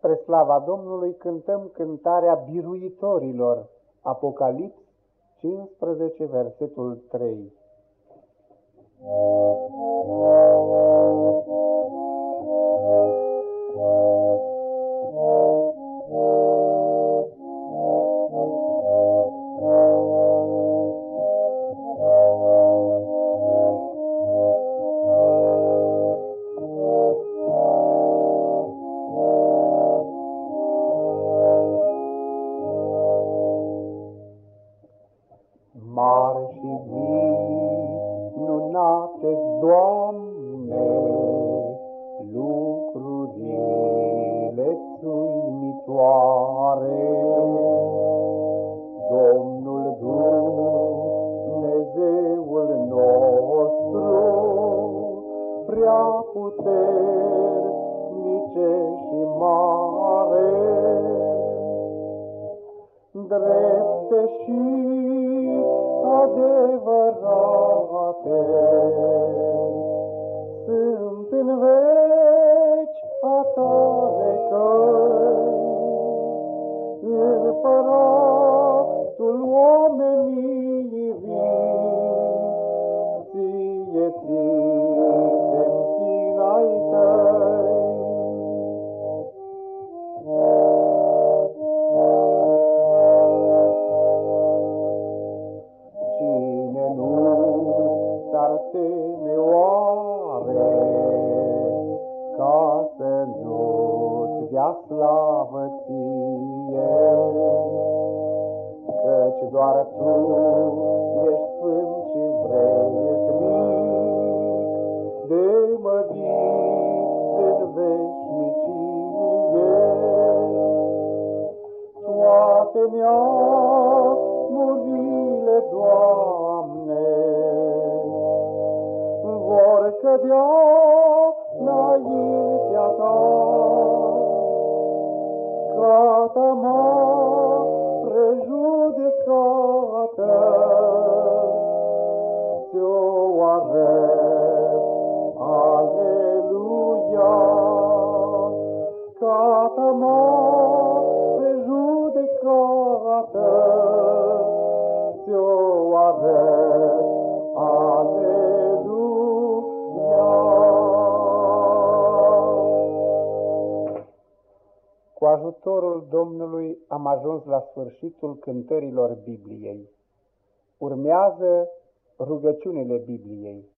Spre slava Domnului cântăm cântarea biruitorilor, Apocalips 15, versetul 3. Doamne, lucrurile țuimitoare. Domnul Dumnezeul nostru, prea puternice și mare, drepte și adevărate. Sunt în veci a tale căi, împăratul omenii slavă ție? Căci doar Tu ești sfânt și vrednic de mărit în veșnicie. Toate neamurile, Doamne, cădea înaintea mă prejudecată, ți-o arăt, aleluia, Tată mă prejudecată, Cu ajutorul Domnului am ajuns la sfârșitul cântărilor Bibliei. Urmează rugăciunile Bibliei.